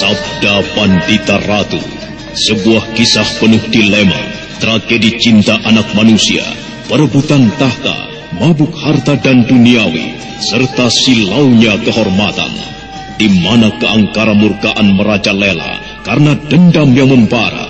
Sabda Pandita Ratu sebuah kisah penuh dilema, tragedi cinta anak manusia, perebutan tahta, mabuk harta dan duniawi, serta silaunya kehormatan, di mana keangkara murkaan merajalela karena dendam yang membara.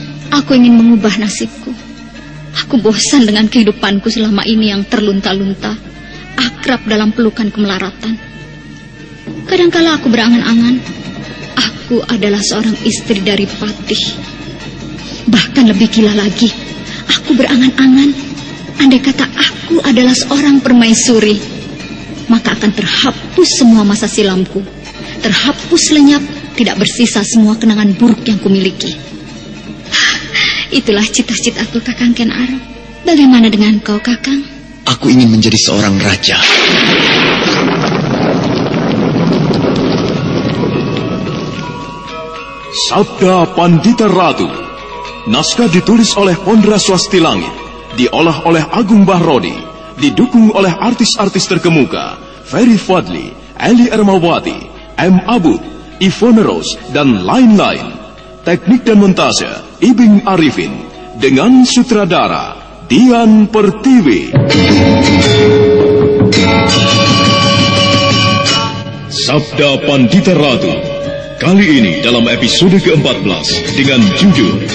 Aku ingin mengubah nasibku. Aku bosan dengan kehidupanku selama ini yang terlunta-lunta, akrab dalam pelukan kemelaratan. Kadangkala aku berangan-angan, aku adalah seorang istri dari Patih Bahkan lebih gila lagi, aku berangan-angan, andai kata aku adalah seorang permaisuri, maka akan terhapus semua masa silamku. Terhapus lenyap, tidak bersisa semua kenangan buruk yang kumiliki. Itulah cita-citaku Kakang Ken Arok. Bagaimana dengan kau, Kakang? Aku ingin menjadi seorang raja. Sabda Pandita Ratu Naskah ditulis oleh Pondra Swasti Langit, diolah oleh Agung Bahrodi, didukung oleh artis-artis terkemuka, Ferry Fadli, Eli Ermawati, M. Abud, Ivone Rose, dan lain-lain. Teknik dan montase, Ibing Arifin, dengan sutradara, Dian Pertiwi. Sabda Pandita Ratu, kali ini dalam episode ke-14 dengan judul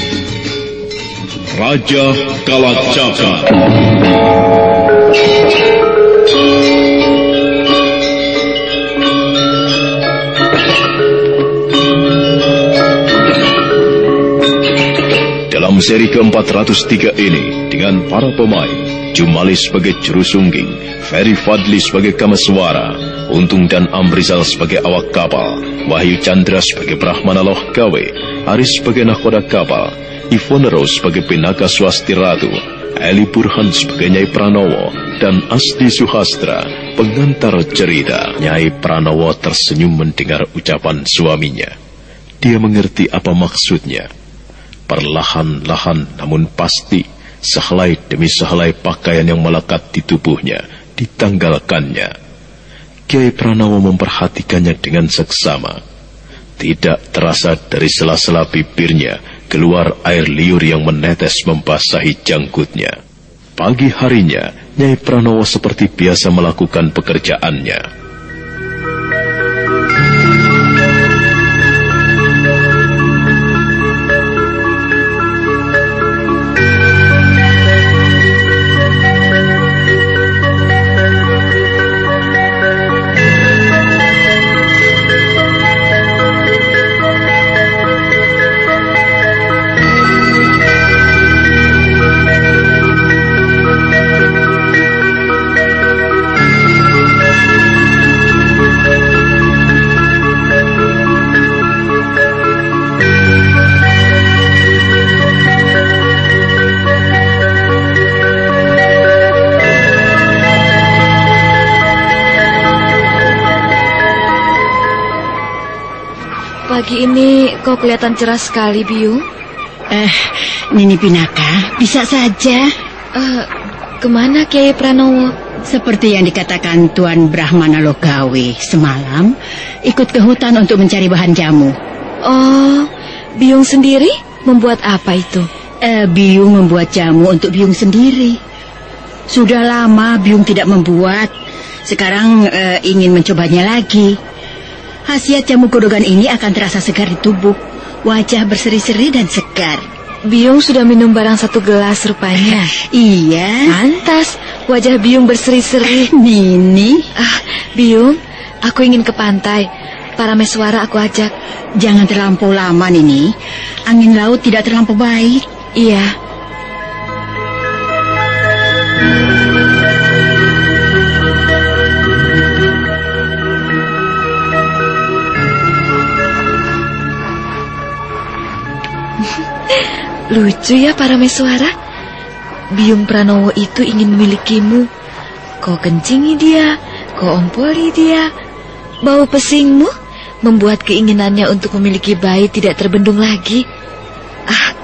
Raja Kalacaka. Dalam seri ke-403 ini, dengan para pemain, Jumali sebagai juru sungging, Ferry Fadli sebagai kamaswara, Untung dan Amrizal sebagai awak kapal, Wahyu Chandra sebagai Brahmana Loh Gawe, Aris sebagai nahkoda kapal, Ivone sebagai Pinaka Swasti Ratu, Eli Burhan sebagai Nyai Pranowo, dan Asdi Suhastra, pengantar cerita. Nyai Pranowo tersenyum mendengar ucapan suaminya. Dia mengerti apa maksudnya. Perlahan-lahan namun pasti, sehelai demi sehelai pakaian yang melekat di tubuhnya, ditanggalkannya. Kiai Pranowo memperhatikannya dengan seksama. Tidak terasa dari sela-sela bibirnya, keluar air liur yang menetes membasahi janggutnya. Pagi harinya, Nyai Pranowo seperti biasa melakukan pekerjaannya. Pagi ini kau kelihatan cerah sekali, Biung. Eh, Nini Pinaka, bisa saja. Uh, ke mana Kiai Pranowo? Seperti yang dikatakan Tuan Brahmana Logawi semalam, ikut ke hutan untuk mencari bahan jamu. Oh, Biung sendiri membuat apa itu? Eh, Biung membuat jamu untuk Biung sendiri. Sudah lama Biung tidak membuat. Sekarang eh, ingin mencobanya lagi. Khasiat jamu godogan ini akan terasa segar di tubuh. Wajah berseri-seri dan segar. Biung sudah minum barang satu gelas rupanya. iya. Pantas wajah Biung berseri-seri. Nini. Ah, Biung, aku ingin ke pantai. Para meswara aku ajak. Jangan terlampau lama, Nini. Angin laut tidak terlampau baik. Iya. Lucu ya para mesuara. Biung Pranowo itu ingin memilikimu. Kau kencingi dia, kau ompoli dia. Bau pesingmu membuat keinginannya untuk memiliki bayi tidak terbendung lagi. Ah,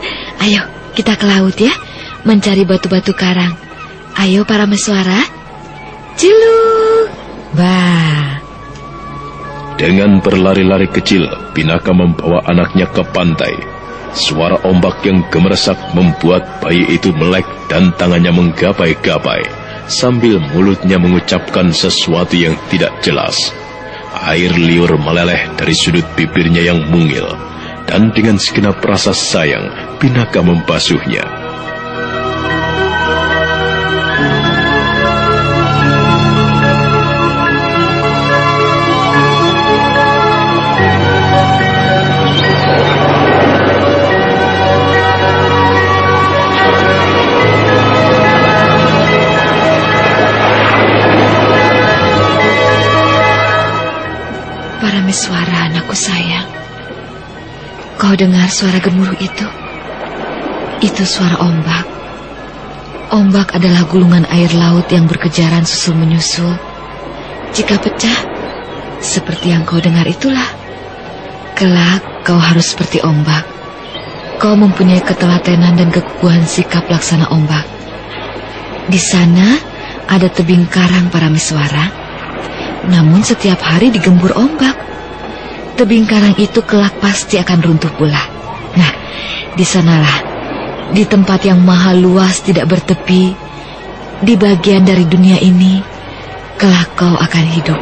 ayo kita ke laut ya, mencari batu-batu karang. Ayo para mesuara. Cilu. Bah. Dengan berlari-lari kecil, Pinaka membawa anaknya ke pantai Suara ombak yang gemeresak membuat bayi itu melek dan tangannya menggapai-gapai sambil mulutnya mengucapkan sesuatu yang tidak jelas. Air liur meleleh dari sudut bibirnya yang mungil dan dengan segenap rasa sayang Pinaka membasuhnya. Suara anakku sayang. Kau dengar suara gemuruh itu? Itu suara ombak. Ombak adalah gulungan air laut yang berkejaran susul menyusul. Jika pecah, seperti yang kau dengar itulah. Kelak kau harus seperti ombak. Kau mempunyai ketelatenan dan kekuatan sikap laksana ombak. Di sana ada tebing karang para miswara. Namun setiap hari digembur ombak tebing karang itu kelak pasti akan runtuh pula. Nah, di sanalah, di tempat yang maha luas tidak bertepi, di bagian dari dunia ini, kelak kau akan hidup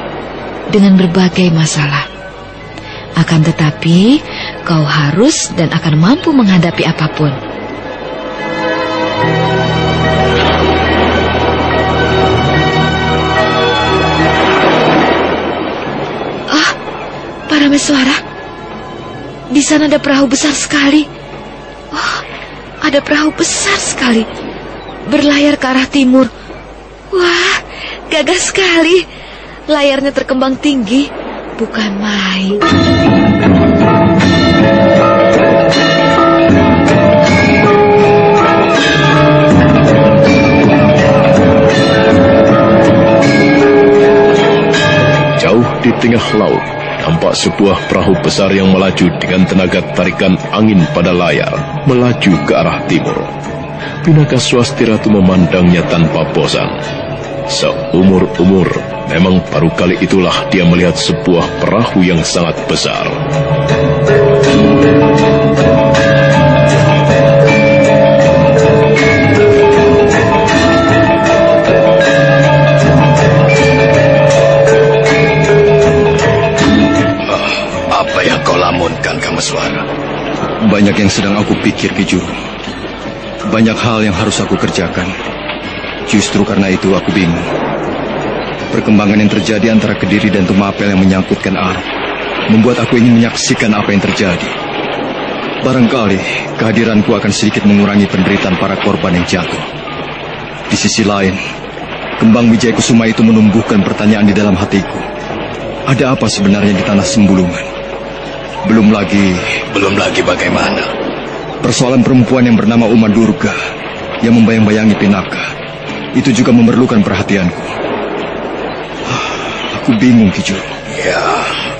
dengan berbagai masalah. Akan tetapi, kau harus dan akan mampu menghadapi apa pun. Suara. Di sana ada perahu besar sekali. Oh, ada perahu besar sekali. Berlayar ke arah timur. Wah, gagah sekali. Layarnya terkembang tinggi. Bukan main. Jauh di tengah laut, Tampak sebuah perahu besar yang melaju dengan tenaga tarikan angin pada layar, melaju ke arah timur. Pinaka Swasti Ratu memandangnya tanpa bosan. Seumur-umur, memang baru kali itulah dia melihat sebuah perahu yang sangat besar. Suara. Banyak yang sedang aku pikir, Kijuru. Banyak hal yang harus aku kerjakan. Justru karena itu aku bingung. Perkembangan yang terjadi antara Kediri dan Tumapel yang menyangkutkan arah membuat aku ingin menyaksikan apa yang terjadi. Barangkali kehadiranku akan sedikit mengurangi penderitaan para korban yang jatuh. Di sisi lain, kembang Wijaya Kusuma itu menumbuhkan pertanyaan di dalam hatiku. Ada apa sebenarnya di tanah Sembulungan? Belum lagi... Belum lagi bagaimana? Persoalan perempuan yang bernama Uma Durga yang membayang-bayangi Pinaka itu juga memerlukan perhatianku. Aku bingung, Kijuru. Ya,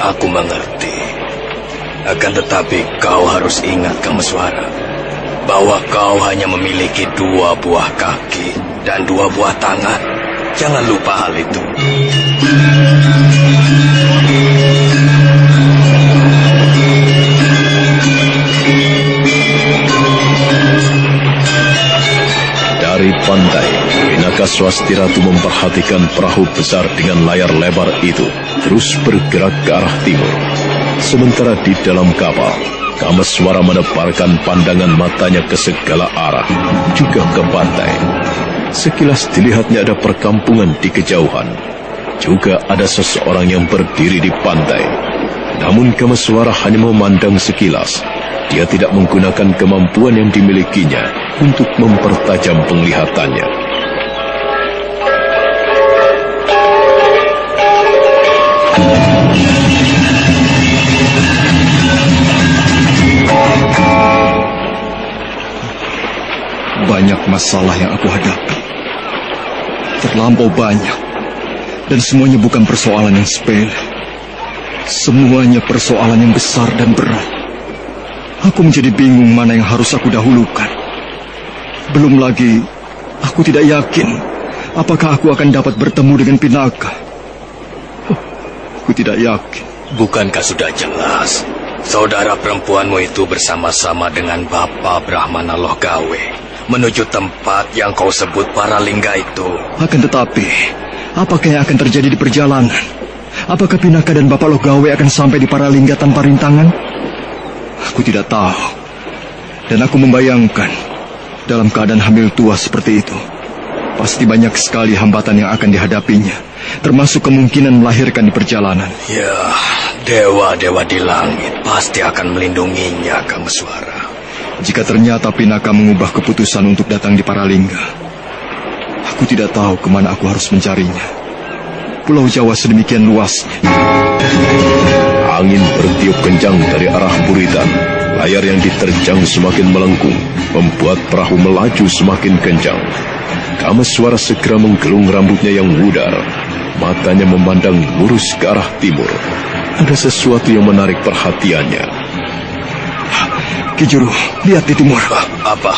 aku mengerti. Akan tetapi kau harus ingat Kameswara bahwa kau hanya memiliki dua buah kaki dan dua buah tangan. Jangan lupa hal itu. Dari pantai, Pinaka Swasti Ratu memperhatikan perahu besar dengan layar lebar itu terus bergerak ke arah timur. Sementara di dalam kapal, Kameswara menebarkan pandangan matanya ke segala arah, juga ke pantai. Sekilas dilihatnya ada perkampungan di kejauhan. Juga ada seseorang yang berdiri di pantai. Namun Kameswara hanya memandang sekilas. Dia tidak menggunakan kemampuan yang dimilikinya untuk mempertajam penglihatannya. Banyak masalah yang aku hadapi. Terlampau banyak. Dan semuanya bukan persoalan yang sepele. Semuanya persoalan yang besar dan berat. Aku menjadi bingung mana yang harus aku dahulukan. Belum lagi, aku tidak yakin apakah aku akan dapat bertemu dengan Pinaka. Aku tidak yakin. Bukankah sudah jelas? Saudara perempuanmu itu bersama-sama dengan Bapak Brahmana Lohgawe menuju tempat yang kau sebut para lingga itu. Akan tetapi, apakah yang akan terjadi di perjalanan? Apakah Pinaka dan Bapak Logawe akan sampai di Paralingga tanpa rintangan? Aku tidak tahu. Dan aku membayangkan, dalam keadaan hamil tua seperti itu, pasti banyak sekali hambatan yang akan dihadapinya, termasuk kemungkinan melahirkan di perjalanan. Ya, dewa-dewa di langit pasti akan melindunginya, Kameswara. Jika ternyata Pinaka mengubah keputusan untuk datang di Paralingga, aku tidak tahu ke mana aku harus mencarinya. Pulau Jawa sedemikian luasnya. Angin bertiup kencang dari arah buritan. Layar yang diterjang semakin melengkung, membuat perahu melaju semakin kencang. Kameswara segera menggelung rambutnya yang wudar. Matanya memandang lurus ke arah timur. Ada sesuatu yang menarik perhatiannya. Kijuru, lihat di timur. Apa?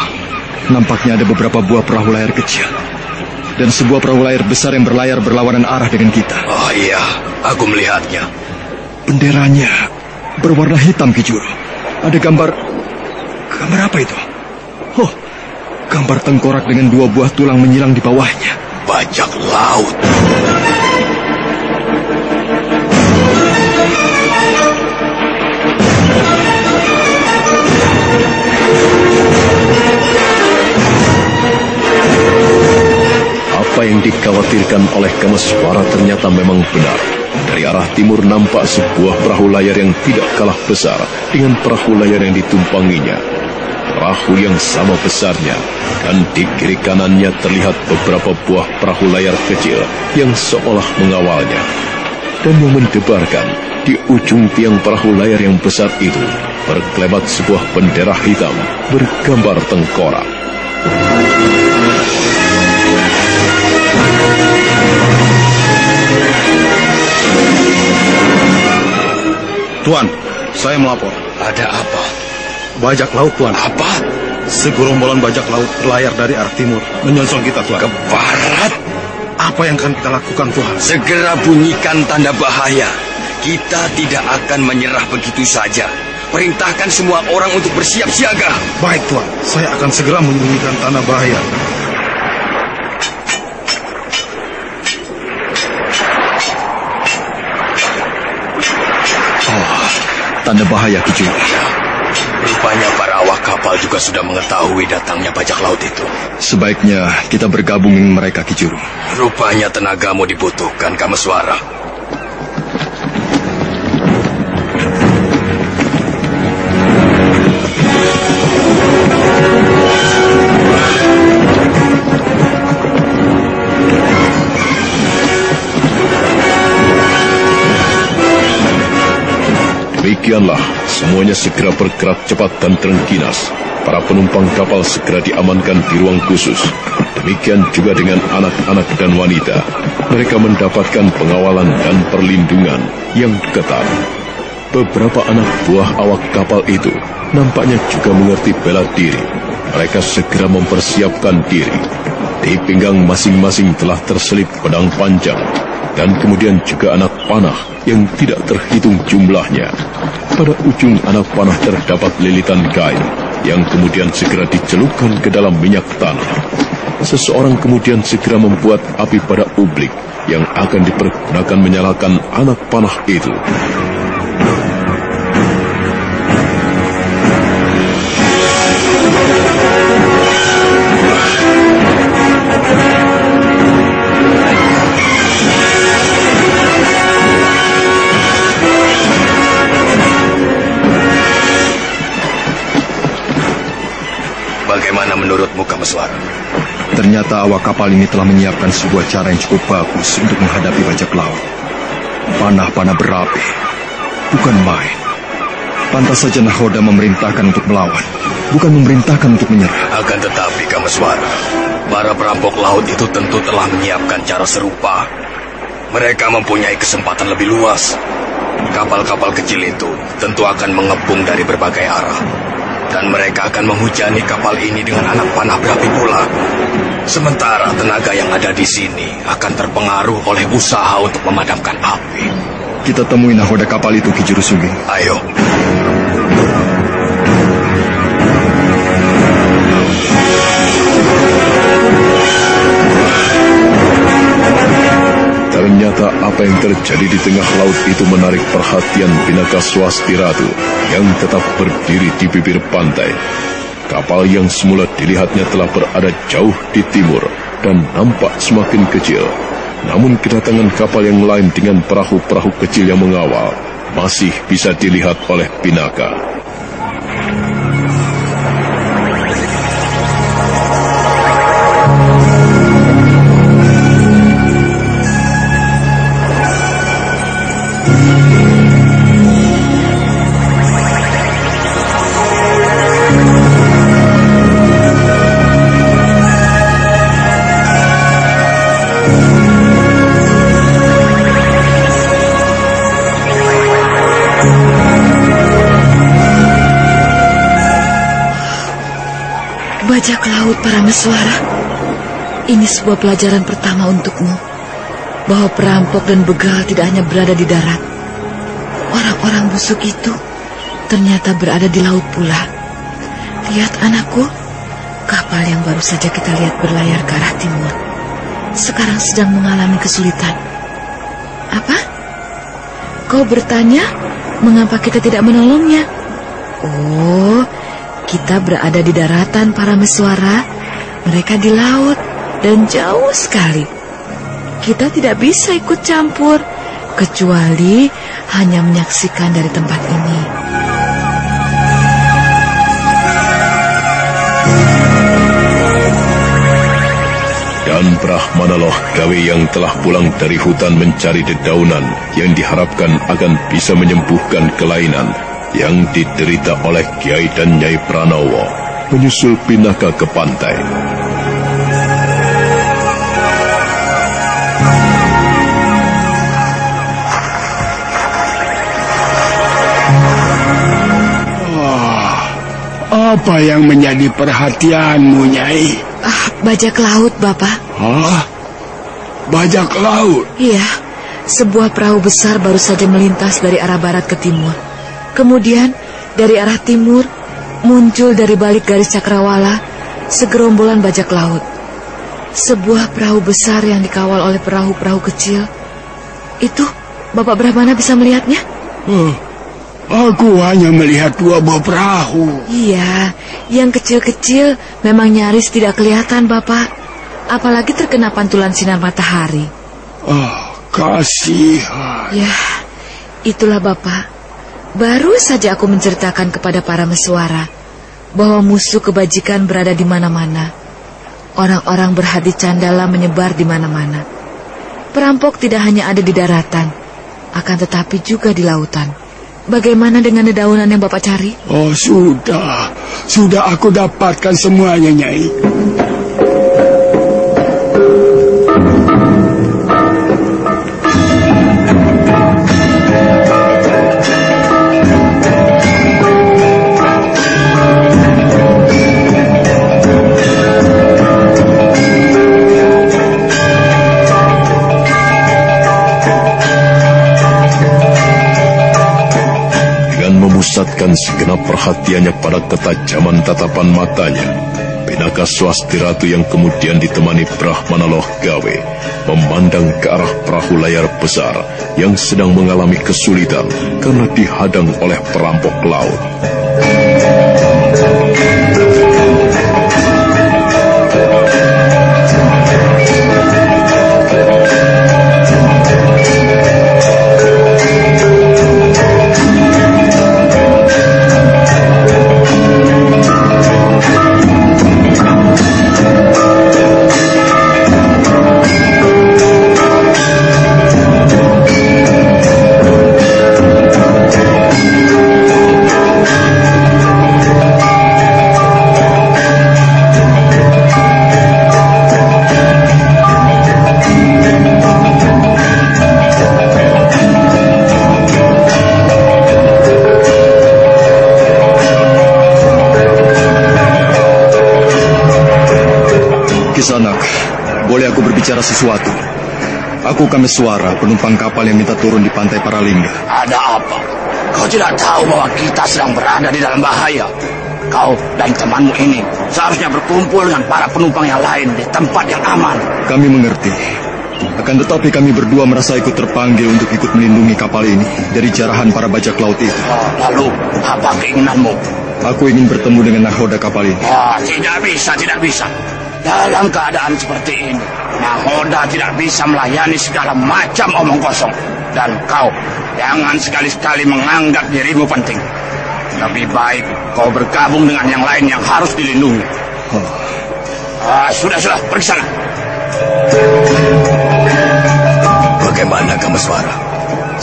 Nampaknya ada beberapa buah perahu layar kecil. Dan sebuah perahu layar besar yang berlayar berlawanan arah dengan kita. Oh iya, aku melihatnya. Benderanya berwarna hitam, Kijuru. Ada gambar... Gambar apa itu? Oh, gambar tengkorak dengan dua buah tulang menyilang di bawahnya. Bajak laut. Apa yang dikhawatirkan oleh Kameswara ternyata memang benar. Dari arah timur nampak sebuah perahu layar yang tidak kalah besar dengan perahu layar yang ditumpanginya. Perahu yang sama besarnya, dan di kiri kanannya terlihat beberapa buah perahu layar kecil yang seolah mengawalnya. Dan yang mendebarkan, di ujung tiang perahu layar yang besar itu, berkelebat sebuah bendera hitam bergambar tengkorak. Tuan, saya melapor. Ada apa? Bajak laut, Tuan. Apa? Segerombolan bajak laut berlayar dari arah timur, menyongsong kita, Tuan. Ke barat? Apa yang akan kita lakukan, Tuhan? Segera bunyikan tanda bahaya. Kita tidak akan menyerah begitu saja. Perintahkan semua orang untuk bersiap siaga. Baik, Tuan. Saya akan segera menyembunyikan tanda bahaya. Tanda bahaya, Kijuru. Rupanya para awak kapal juga sudah mengetahui datangnya bajak laut itu. Sebaiknya kita bergabung dengan mereka, Kijuru. Rupanya tenagamu dibutuhkan, Kameswara. Demikianlah, semuanya segera bergerak cepat dan terengginas. Para penumpang kapal segera diamankan di ruang khusus. Demikian juga dengan anak-anak dan wanita. Mereka mendapatkan pengawalan dan perlindungan yang ketat. Beberapa anak buah awak kapal itu nampaknya juga mengerti bela diri. Mereka segera mempersiapkan diri. Di pinggang masing-masing telah terselip pedang panjang dan kemudian juga anak panah yang tidak terhitung jumlahnya. Pada ujung anak panah terdapat lilitan kain yang kemudian segera dicelupkan ke dalam minyak tanah. Seseorang kemudian segera membuat api pada ublik yang akan dipergunakan menyalakan anak panah itu. Menurutmu, Kameswara? Ternyata awak kapal ini telah menyiapkan sebuah cara yang cukup bagus untuk menghadapi bajak laut. Panah-panah berapi, bukan main. Pantas saja Nahoda memerintahkan untuk melawan, bukan memerintahkan untuk menyerah. Akan tetapi, Kameswara, para perampok laut itu tentu telah menyiapkan cara serupa. Mereka mempunyai kesempatan lebih luas. Kapal-kapal kecil itu tentu akan mengepung dari berbagai arah. Dan mereka akan menghujani kapal ini dengan anak panah berapi pula. Sementara tenaga yang ada di sini akan terpengaruh oleh usaha untuk memadamkan api. Kita temui nahoda kapal itu, Ki Juru Sugeng. Ayo. Ternyata apa yang terjadi di tengah laut itu menarik perhatian Pinaka Swasti Ratu yang tetap berdiri di bibir pantai. Kapal yang semula dilihatnya telah berada jauh di timur dan nampak semakin kecil. Namun kedatangan kapal yang lain dengan perahu-perahu kecil yang mengawal masih bisa dilihat oleh Pinaka. Bajak laut para meswara, ini sebuah pelajaran pertama untukmu. Bahwa perampok dan begal tidak hanya berada di darat. Orang-orang busuk itu ternyata berada di laut pula. Lihat anakku, kapal yang baru saja kita lihat berlayar ke arah timur. Sekarang sedang mengalami kesulitan. Apa? Kau bertanya mengapa kita tidak menolongnya? Oh, kita berada di daratan para meswara, mereka di laut dan jauh sekali. Kita tidak bisa ikut campur kecuali hanya menyaksikan dari tempat ini. Dan Brahmanaloh gawe yang telah pulang dari hutan mencari dedaunan yang diharapkan akan bisa menyembuhkan kelainan yang diderita oleh Kiai dan Nyai Pranowo menyusul Pinaka ke pantai. Apa yang menjadi perhatianmu, Nyai? Ah, bajak laut, Bapak. Hah? Bajak laut? Iya, sebuah perahu besar baru saja melintas dari arah barat ke timur. Kemudian, dari arah timur, muncul dari balik garis cakrawala segerombolan bajak laut. Sebuah perahu besar yang dikawal oleh perahu-perahu kecil. Itu, Bapak Brahmana bisa melihatnya? Oh, aku hanya melihat dua buah perahu. Iya, yang kecil-kecil memang nyaris tidak kelihatan, Bapak. Apalagi terkena pantulan sinar matahari. Oh, kasihan. Ya, itulah Bapak. Baru saja aku menceritakan kepada para meswara bahwa musuh kebajikan berada di mana-mana. Orang-orang berhati candala menyebar di mana-mana. Perampok tidak hanya ada di daratan, akan tetapi juga di lautan. Bagaimana dengan dedaunan yang Bapak cari? Oh, sudah. Sudah aku dapatkan semuanya, Nyai. Memusatkan segenap perhatiannya pada ketajaman tatapan matanya. Pinaka swasti ratu yang kemudian ditemani Brahmana Loh Gawe memandang ke arah perahu layar besar yang sedang mengalami kesulitan karena dihadang oleh perampok laut. Boleh aku berbicara sesuatu? Aku suara penumpang kapal yang minta turun di pantai Paralingga. Ada apa? Kau tidak tahu bahwa kita sedang berada di dalam bahaya. Kau dan temanmu ini seharusnya berkumpul dengan para penumpang yang lain di tempat yang aman. Kami mengerti. Akan tetapi kami berdua merasa ikut terpanggil untuk ikut melindungi kapal ini dari jarahan para bajak laut itu. Lalu, apa keinginanmu? Aku ingin bertemu dengan nahoda kapal ini. Oh, tidak bisa, tidak bisa. Dalam keadaan seperti ini, nahoda tidak bisa melayani segala macam omong kosong. Dan kau, jangan sekali-sekali menganggap dirimu penting. Lebih baik kau bergabung dengan yang lain yang harus dilindungi. Oh. Ah, sudah, sudah, pergi sana. Bagaimana kamu suara?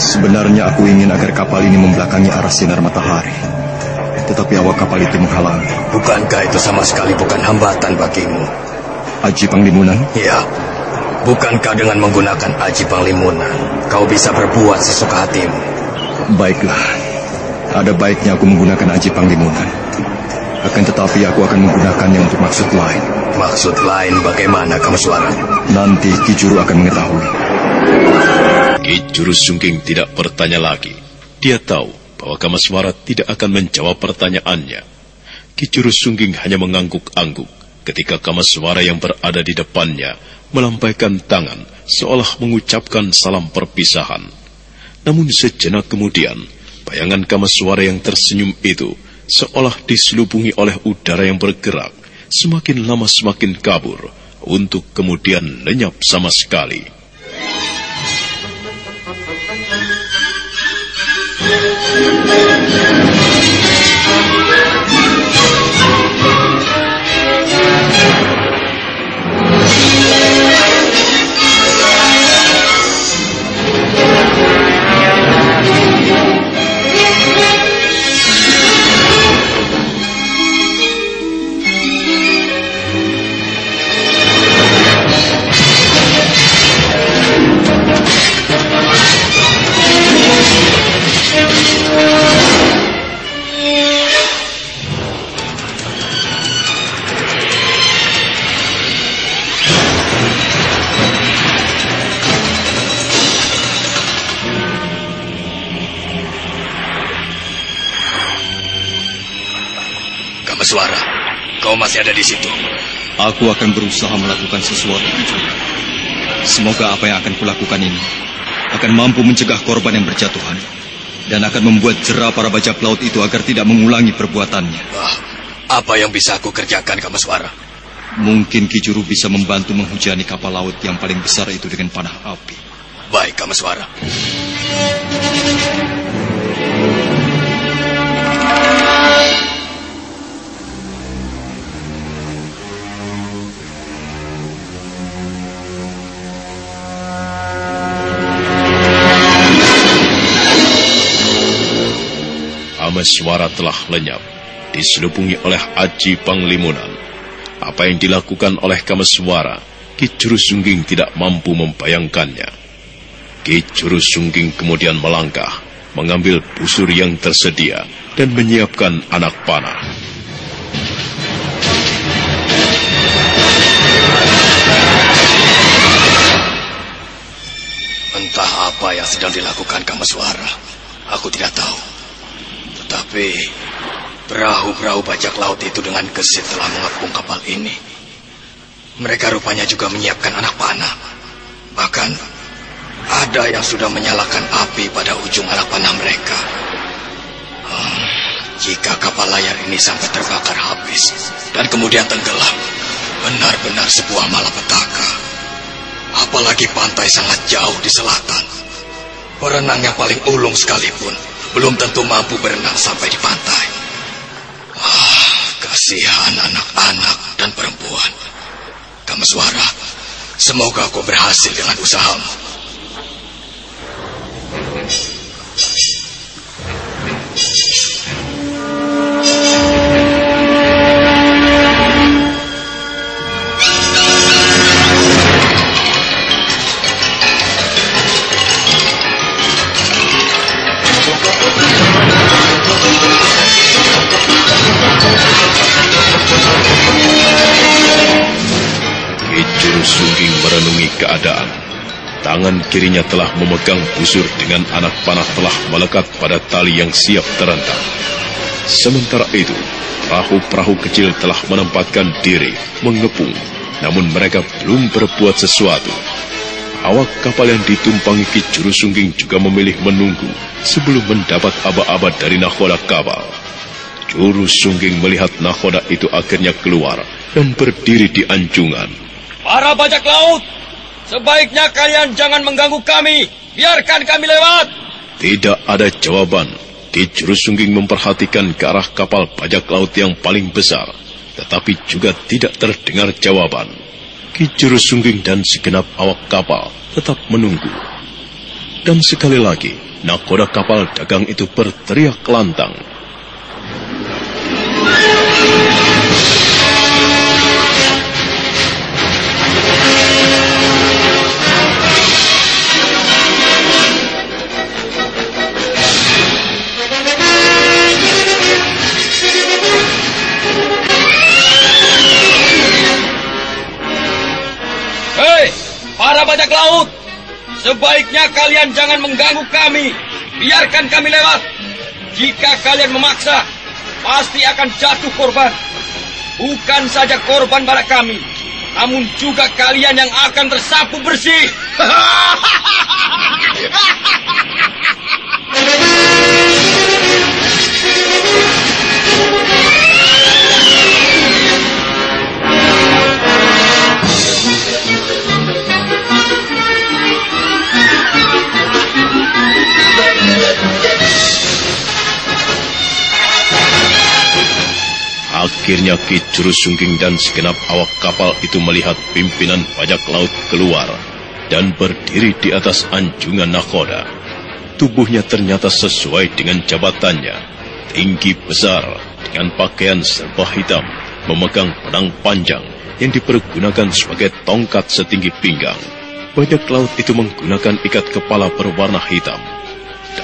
Sebenarnya aku ingin agar kapal ini membelakangi arah sinar matahari. Tetapi awak kapal itu menghalangi. Bukankah itu sama sekali bukan hambatan bagimu? Aji Panglimunan? Ya. Bukankah dengan menggunakan Aji Panglimunan, kau bisa berbuat sesuka hatimu? Baiklah. Ada baiknya aku menggunakan Aji Panglimunan. Akan tetapi aku akan menggunakannya untuk maksud lain. Maksud lain bagaimana kamu suara? Nanti Ki Juru akan mengetahui. Ki Juru Sungking tidak bertanya lagi. Dia tahu bahwa Kamaswara tidak akan menjawab pertanyaannya. Ki Juru Sungking hanya mengangguk-angguk ketika Kamaswara yang berada di depannya melampaikan tangan seolah mengucapkan salam perpisahan. Namun sejenak kemudian, bayangan Kamaswara yang tersenyum itu seolah diselubungi oleh udara yang bergerak, semakin lama semakin kabur, untuk kemudian lenyap sama sekali. Suara, kau masih ada di situ. Aku akan berusaha melakukan sesuatu. Semoga apa yang akan kulakukan ini akan mampu mencegah korban yang berjatuhan dan akan membuat jerah para bajak laut itu agar tidak mengulangi perbuatannya. Ah, apa yang bisa aku kerjakan, Kamaswara? Mungkin Kijuru bisa membantu menghujani kapal laut yang paling besar itu dengan panah api. Baik, Kamaswara. Kameswara telah lenyap, diselubungi oleh Aji Panglimunan. Apa yang dilakukan oleh Kameswara, Ki Juru Sungging tidak mampu membayangkannya. Ki Juru Sungging kemudian melangkah, mengambil busur yang tersedia, dan menyiapkan anak panah. Entah apa yang sedang dilakukan Kameswara, aku tidak tahu. Tapi perahu-perahu bajak laut itu dengan gesit telah mengepung kapal ini. Mereka rupanya juga menyiapkan anak panah. Bahkan ada yang sudah menyalakan api pada ujung anak panah mereka. Hmm, jika kapal layar ini sampai terbakar habis dan kemudian tenggelam, benar-benar sebuah malapetaka. Apalagi pantai sangat jauh di selatan. Perenang yang paling ulung sekalipun belum tentu mampu berenang sampai di pantai. Ah, kasihan anak-anak dan perempuan. Kamu suara, semoga kau berhasil dengan usahamu. Tangan kirinya telah memegang busur dengan anak panah telah melekat pada tali yang siap terentang. Sementara itu, perahu-perahu kecil telah menempatkan diri, mengepung, namun mereka belum berbuat sesuatu. Awak kapal yang ditumpangi Ki Juru Sungging juga memilih menunggu sebelum mendapat aba-aba dari nakoda kapal. Juru Sungging melihat nakoda itu akhirnya keluar dan berdiri di anjungan. Para bajak laut, sebaiknya kalian jangan mengganggu kami. Biarkan kami lewat. Tidak ada jawaban. Di Sungging memperhatikan ke arah kapal bajak laut yang paling besar, tetapi juga tidak terdengar jawaban. Ki Sungging dan segenap awak kapal tetap menunggu. Dan sekali lagi, nakoda kapal dagang itu berteriak lantang. Bajak laut, sebaiknya kalian jangan mengganggu kami. Biarkan kami lewat. Jika kalian memaksa, pasti akan jatuh korban. Bukan saja korban pada kami, namun juga kalian yang akan tersapu bersih. Akhirnya Ki Juru Sungging dan segenap awak kapal itu melihat pimpinan bajak laut keluar dan berdiri di atas anjungan nakoda. Tubuhnya ternyata sesuai dengan jabatannya, tinggi besar dengan pakaian serba hitam, memegang pedang panjang yang dipergunakan sebagai tongkat setinggi pinggang. Bajak laut itu menggunakan ikat kepala berwarna hitam.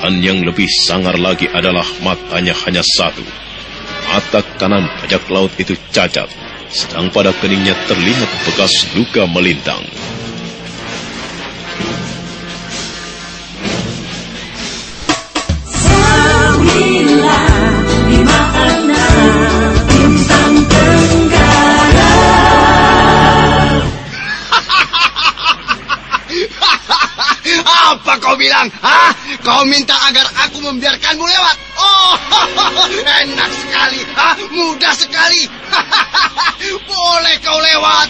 Dan yang lebih sangar lagi adalah matanya hanya satu, Mata kanan bajak laut itu cacat, sedang pada keningnya terlihat bekas luka melintang. Apa kau bilang? Hah? Kau minta agar aku membiarkanmu lewat? Oh, enak sekali. Hah? Mudah sekali. Boleh kau lewat.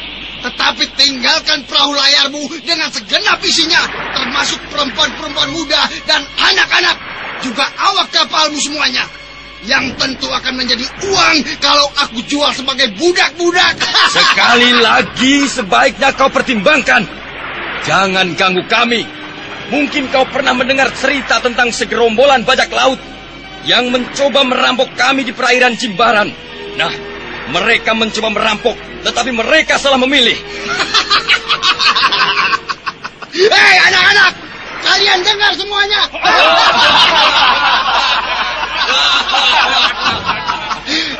Tetapi tinggalkan perahu layarmu dengan segenap isinya. Termasuk perempuan-perempuan muda dan anak-anak. Juga awak kapalmu semuanya. Yang tentu akan menjadi uang kalau aku jual sebagai budak-budak. Sekali lagi sebaiknya kau pertimbangkan. Jangan ganggu kami. Mungkin kau pernah mendengar cerita tentang segerombolan bajak laut yang mencoba merampok kami di perairan Jimbaran. Nah, mereka mencoba merampok, tetapi mereka salah memilih. Hei anak-anak, kalian dengar semuanya.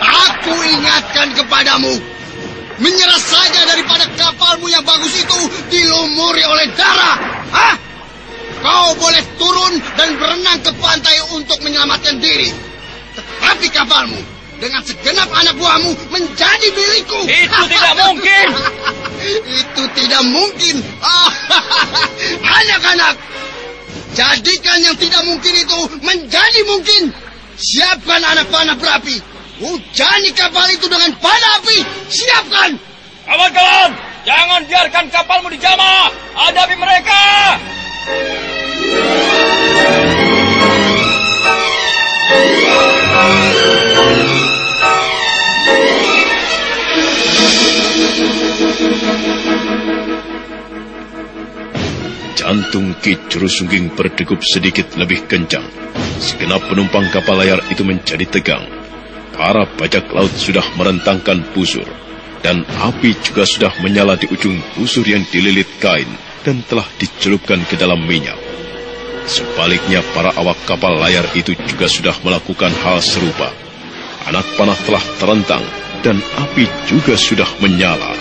Aku ingatkan kepadamu, menyerah saja daripada kapalmu yang bagus itu dilumuri oleh darah. Hah? Kau boleh turun dan berenang ke pantai untuk menyelamatkan diri. Tapi kapalmu dengan segenap anak buahmu menjadi milikku. Itu tidak mungkin. Itu tidak mungkin. Anak-anak, jadikan yang tidak mungkin itu menjadi mungkin. Siapkan anak panah berapi. Hujani kapal itu dengan panah api. Siapkan. Kawan-kawan, jangan biarkan kapalmu dijamah. Hadapi mereka. Jantung Ki Jurusungging berdegup sedikit lebih kencang. Segenap penumpang kapal layar itu menjadi tegang. Para bajak laut sudah merentangkan busur. Dan api juga sudah menyala di ujung busur yang dililit kain dan telah dicelupkan ke dalam minyak. Sebaliknya para awak kapal layar itu juga sudah melakukan hal serupa. Anak panah telah terentang dan api juga sudah menyala.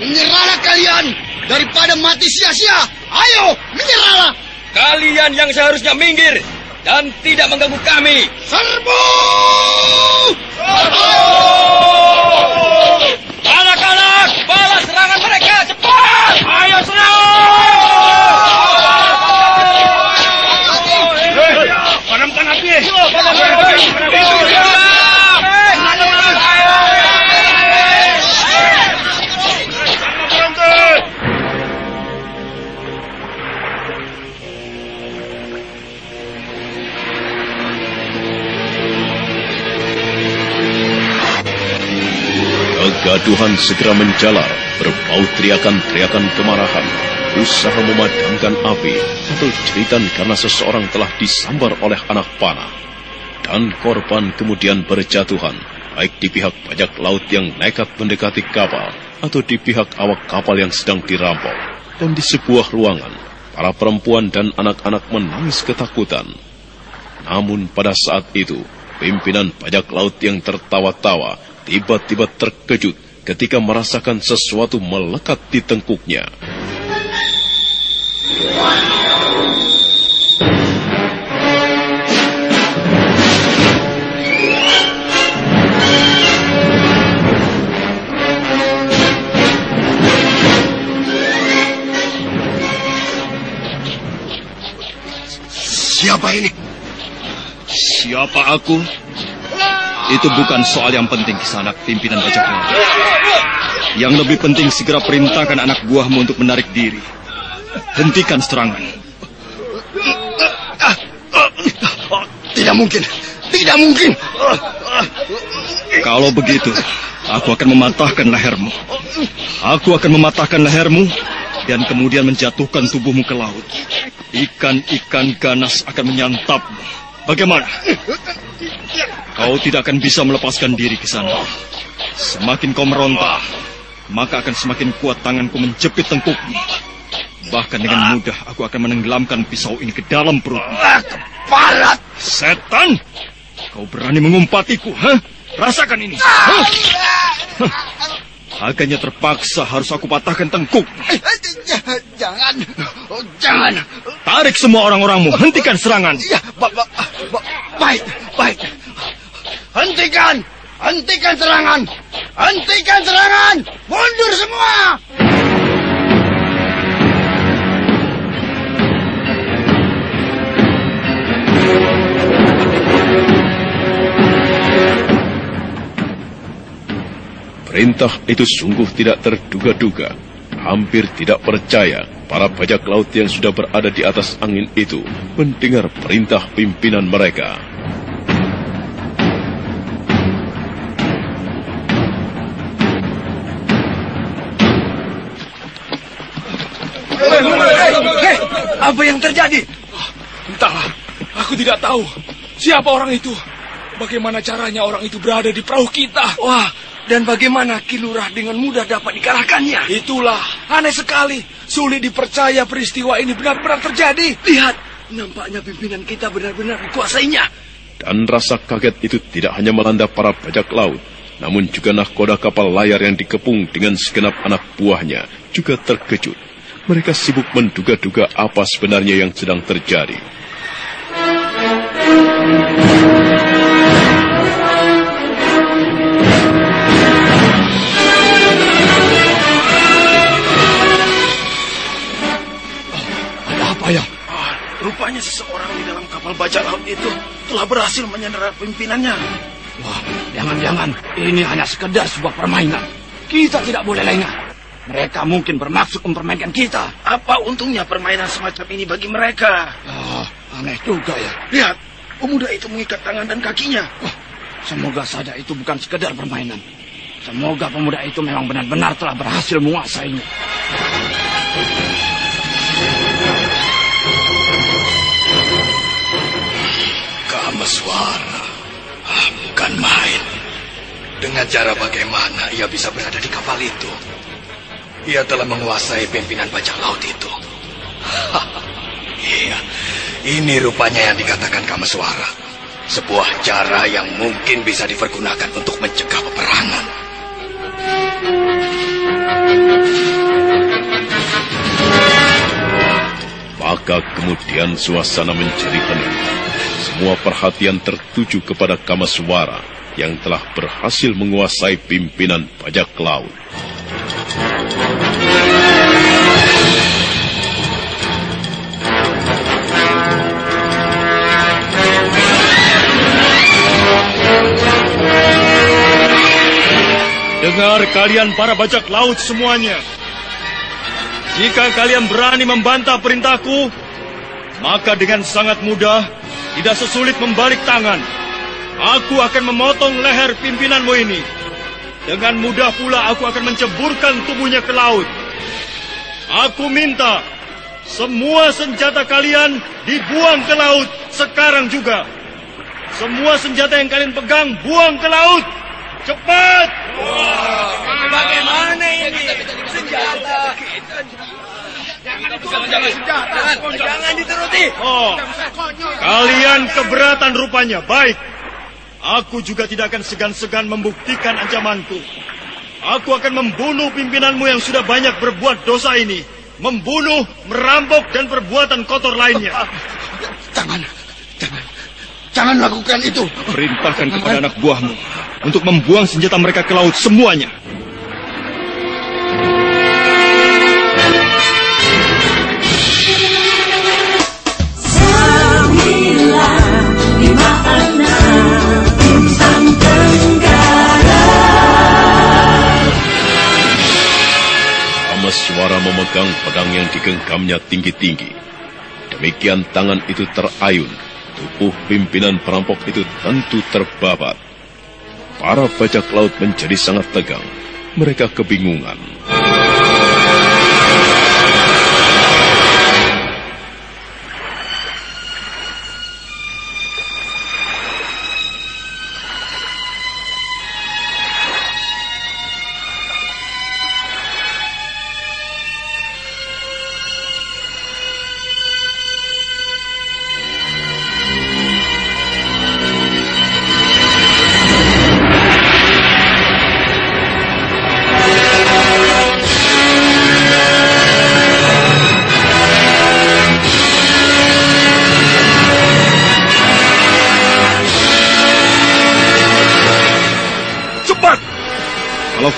Menyerahlah kalian daripada mati sia-sia. Ayo, menyerahlah. Kalian yang seharusnya minggir dan tidak mengganggu kami. Serbu! Anak-anak, balas serangan mereka cepat! Ayo serang! Padamkan api! Padamkan api! Kegaduhan segera menjalar, berbau teriakan-teriakan kemarahan, usaha memadamkan api, atau jeritan karena seseorang telah disambar oleh anak panah. Dan korban kemudian berjatuhan, baik di pihak bajak laut yang nekat mendekati kapal, atau di pihak awak kapal yang sedang dirampok. Dan di sebuah ruangan, para perempuan dan anak-anak menangis ketakutan. Namun pada saat itu, pimpinan bajak laut yang tertawa-tawa tiba-tiba terkejut ketika merasakan sesuatu melekat di tengkuknya. Siapa ini? Siapa aku? Itu bukan soal yang penting kisanak pimpinan bajak laut. Yang lebih penting segera perintahkan anak buahmu untuk menarik diri. Hentikan serangan. Tidak mungkin. Tidak mungkin. Kalau begitu, aku akan mematahkan lehermu. Aku akan mematahkan lehermu dan kemudian menjatuhkan tubuhmu ke laut. Ikan-ikan ganas akan menyantapmu. Bagaimana? Kau tidak akan bisa melepaskan diri ke sana. Semakin kau meronta, maka akan semakin kuat tanganku menjepit tengkukmu. Bahkan dengan mudah aku akan menenggelamkan pisau ini ke dalam perutmu. Parat! Setan! Kau berani mengumpatiku, ha? Rasakan ini. Hah. Agaknya terpaksa harus aku patahkan tengkuk. Jangan. Oh, jangan. Tarik semua orang-orangmu, hentikan serangan. Ya, ba ba ba baik, baik. Hentikan! Hentikan serangan! Hentikan serangan! Mundur semua! Perintah itu sungguh tidak terduga-duga. Hampir tidak percaya para bajak laut yang sudah berada di atas angin itu mendengar perintah pimpinan mereka. Hei, apa yang terjadi? Entahlah, aku tidak tahu. Siapa orang itu? Bagaimana caranya orang itu berada di perahu kita? Wah, dan bagaimana Kilurah dengan mudah dapat dikalahkannya? Itulah, aneh sekali. Sulit dipercaya peristiwa ini benar-benar terjadi. Lihat, nampaknya pimpinan kita benar-benar dikuasainya. Dan rasa kaget itu tidak hanya melanda para bajak laut, namun juga nahkoda kapal layar yang dikepung dengan segenap anak buahnya juga terkejut. Mereka sibuk menduga-duga apa sebenarnya yang sedang terjadi. Ada rupanya seseorang di dalam kapal bajak laut itu telah berhasil menyandera pimpinannya. Wah, jangan-jangan ini hanya sekedar sebuah permainan. Kita tidak boleh lengah. Mereka mungkin bermaksud mempermainkan kita. Apa untungnya permainan semacam ini bagi mereka? Ah, aneh juga ya. Lihat, pemuda itu mengikat tangan dan kakinya. Wah, semoga saja itu bukan sekedar permainan. Semoga pemuda itu memang benar-benar telah berhasil menguasainya. Kameswara, ah, bukan main. Dengan cara bagaimana ia bisa berada di kapal itu? Ia telah menguasai pimpinan bajak laut itu. Iya, ini rupanya yang dikatakan Kameswara. Sebuah cara yang mungkin bisa dipergunakan untuk mencegah peperangan. Maka kemudian suasana menjadi hening. Semua perhatian tertuju kepada Kamaswara yang telah berhasil menguasai pimpinan bajak laut. Dengar kalian para bajak laut semuanya. Jika kalian berani membantah perintahku, maka dengan sangat mudah, tidak sesulit membalik tangan. Aku akan memotong leher pimpinanmu ini. Dengan mudah pula aku akan menceburkan tubuhnya ke laut. Aku minta semua senjata kalian dibuang ke laut sekarang juga. Semua senjata yang kalian pegang buang ke laut. Cepat! Bagaimana ini? Senjata. Jangan, jangan dituruti. Oh, kalian keberatan rupanya. Baik. Aku juga tidak akan segan-segan membuktikan ancamanku. Aku akan membunuh pimpinanmu yang sudah banyak berbuat dosa ini. Membunuh, merampok, dan perbuatan kotor lainnya. Jangan, jangan. Jangan lakukan itu. Perintahkan kepada anak buahmu untuk membuang senjata mereka ke laut semuanya. Suara memegang pedang yang digenggamnya tinggi-tinggi. Demikian tangan itu terayun. Tubuh pimpinan perampok itu tentu terbabat. Para bajak laut menjadi sangat tegang. Mereka kebingungan.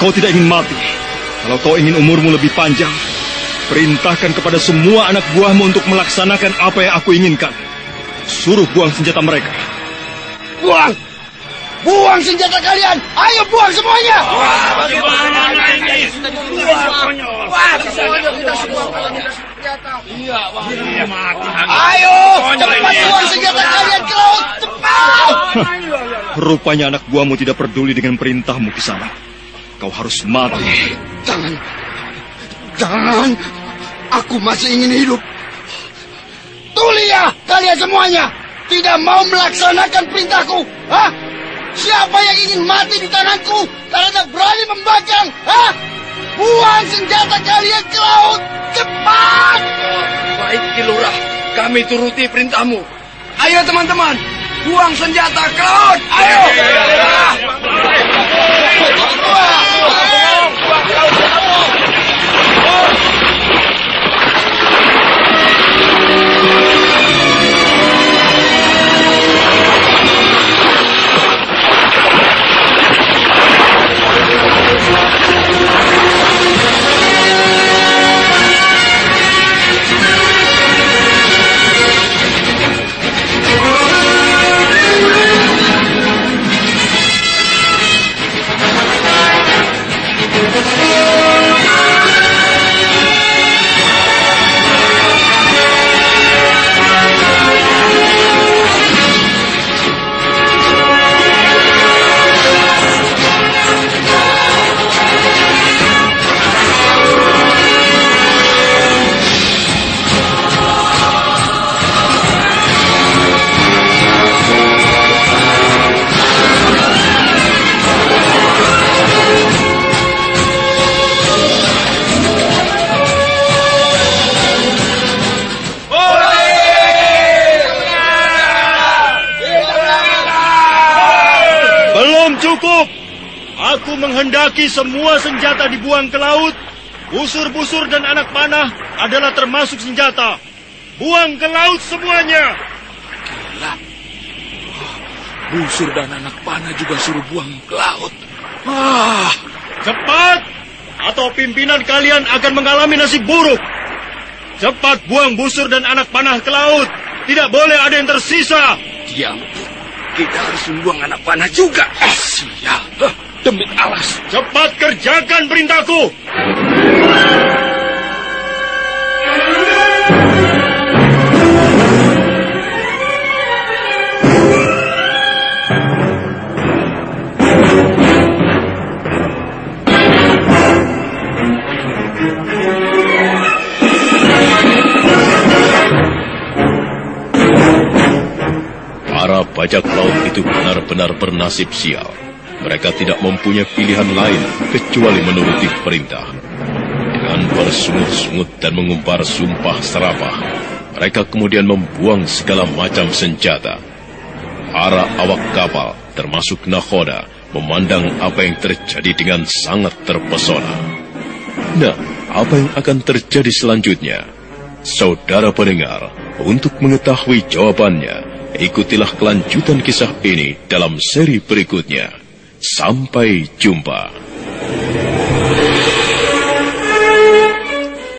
Kau tidak ingin mati, kalau kau ingin umurmu lebih panjang, perintahkan kepada semua anak buahmu untuk melaksanakan apa yang aku inginkan. Suruh buang senjata mereka. Buang! Buang senjata kalian! Ayo buang semuanya! Wah, bagaimana ini? Wah, semuanya kita semua senjata. Iya, wah, iya, mati. Ayo, cepat buang senjata kalian ke laut, cepat! Rupanya anak buahmu tidak peduli dengan perintahmu ke sana. Kau harus mati. Jangan, jangan. Aku masih ingin hidup. Tulia, kalian semuanya tidak mau melaksanakan perintahku. Hah? Siapa yang ingin mati di tanganku karena berani membakang? Hah? Buang senjata kalian ke laut. Cepat! Baik, Kilurah. Kami turuti perintahmu. Ayo teman-teman, Buang senjata ke laut. Ayo. Belum semua senjata dibuang ke laut. Busur-busur dan anak panah adalah termasuk senjata. Buang ke laut semuanya. Gila. Oh, busur dan anak panah juga suruh buang ke laut. Ah, Cepat, atau pimpinan kalian akan mengalami nasib buruk. Cepat buang busur dan anak panah ke laut. Tidak boleh ada yang tersisa. diam. Kita harus membuang anak panah juga. Eh, sial. Demi alas. Cepat kerjakan perintahku. Para bajak laut itu benar-benar bernasib sial. Mereka tidak mempunyai pilihan lain kecuali menuruti perintah. Dengan bersungut-sungut dan mengumpar sumpah serapah, mereka kemudian membuang segala macam senjata. Para awak kapal, termasuk Nakhoda, memandang apa yang terjadi dengan sangat terpesona. Nah, apa yang akan terjadi selanjutnya? Saudara pendengar, untuk mengetahui jawabannya, ikutilah kelanjutan kisah ini dalam seri berikutnya. Sampai jumpa.